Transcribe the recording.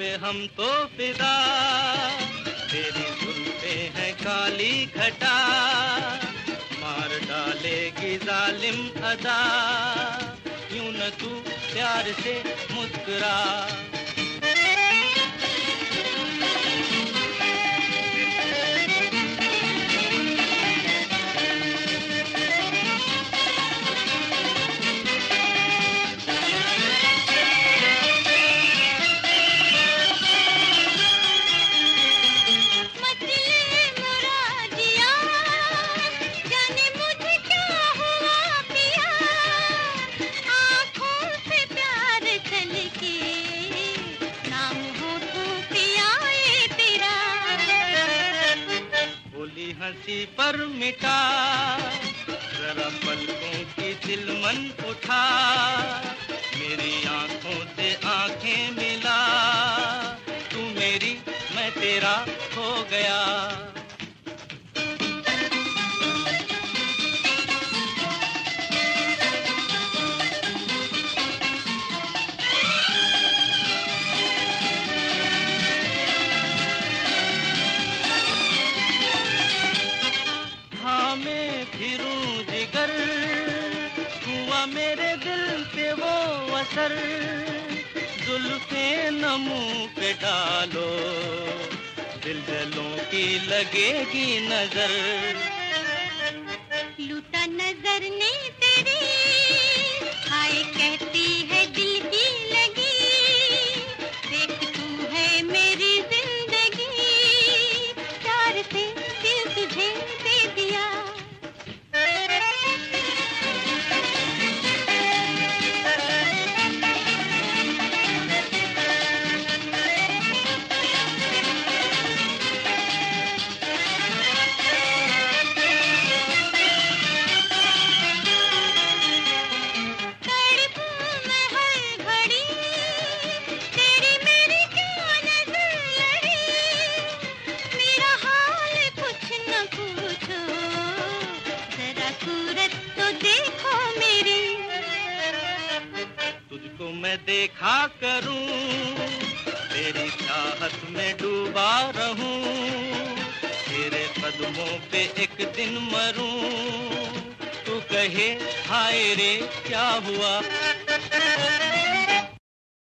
पे हम तो फिदा। तेरी जुल्फे हैं काली घटा मार डालेगी जालिम अदा। क्यों न तू प्यार से मुस्कुरा? हँसी पर मिटा, जरा पलकों की दिल मन उठा, मेरी आँखों से आँखें मिला, तू मेरी, मैं तेरा हो गया। मेरे दिल पे वो असर जुल्फे नमू पे डालो। दिल दिलों की लगेगी नज़र। मैं देखा करूँ, तेरी चाहत में डूबा रहूँ, तेरे कदमों पे एक दिन मरूं। तू कहे, हाय रे, क्या हुआ?